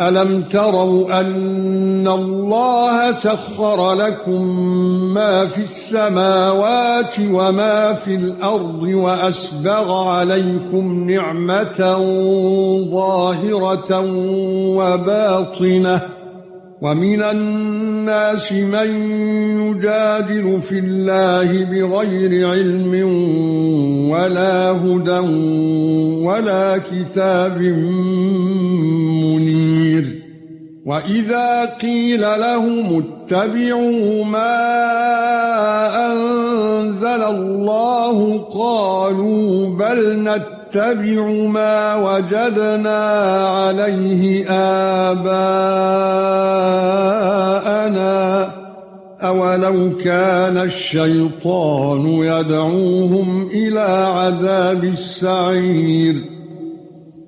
ألم تروا أن الله سخر لكم ما في السماوات وما في الأرض وأسبغ عليكم نعمة ظاهرة وباطنة ومن الناس من يجادل في الله بغير علم ولا هدى ولا كتاب منير. واذا قيل لهم اتبعوا ما انزل الله قالوا بل نتبع نتبع ما وجدنا عليه آباءنا أولو كان الشيطان يدعوهم إلى عذاب السعير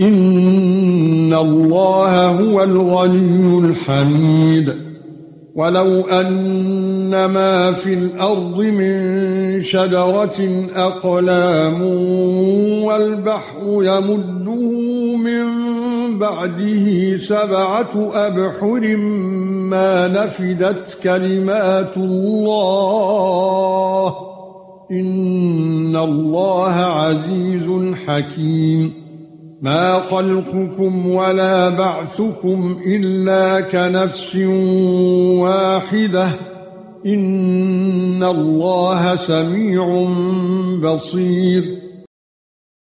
ان الله هو الغني الحميد ولو ان ما في الأرض من شجره اقلام والبحر يمده من بعده سبعه ابحر ما نفدت كلمات الله ان الله عزيز حكيم ما خلقكم ولا بعثكم إلا كنفس واحدة. إن الله سميع بصير.